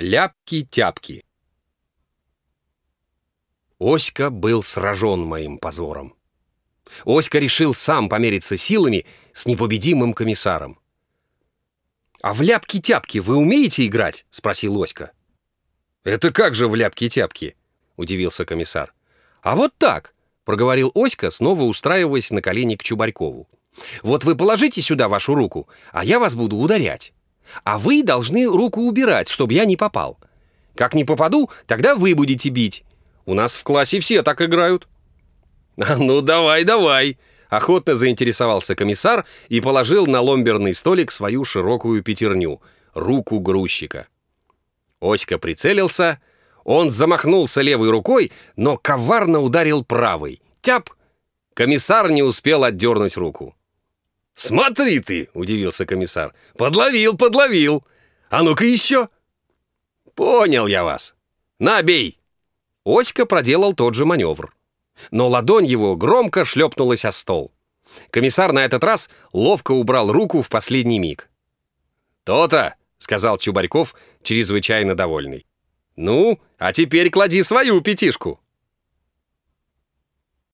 Ляпки-тяпки. Оська был сражен моим позором. Оська решил сам помериться силами с непобедимым комиссаром. «А в ляпки-тяпки вы умеете играть?» — спросил Оська. «Это как же в ляпки-тяпки?» — удивился комиссар. «А вот так!» — проговорил Оська, снова устраиваясь на колени к Чубарькову. «Вот вы положите сюда вашу руку, а я вас буду ударять. А вы должны руку убирать, чтобы я не попал. Как не попаду, тогда вы будете бить. У нас в классе все так играют». «А ну давай, давай!» Охотно заинтересовался комиссар и положил на ломберный столик свою широкую пятерню — руку грузчика. Оська прицелился, он замахнулся левой рукой, но коварно ударил правой. Тяп! Комиссар не успел отдернуть руку. «Смотри ты!» — удивился комиссар. «Подловил, подловил! А ну-ка еще!» «Понял я вас! Набей!» Оська проделал тот же маневр. Но ладонь его громко шлепнулась о стол. Комиссар на этот раз ловко убрал руку в последний миг. «То-то!» — сказал Чубарьков, чрезвычайно довольный. «Ну, а теперь клади свою пятишку!»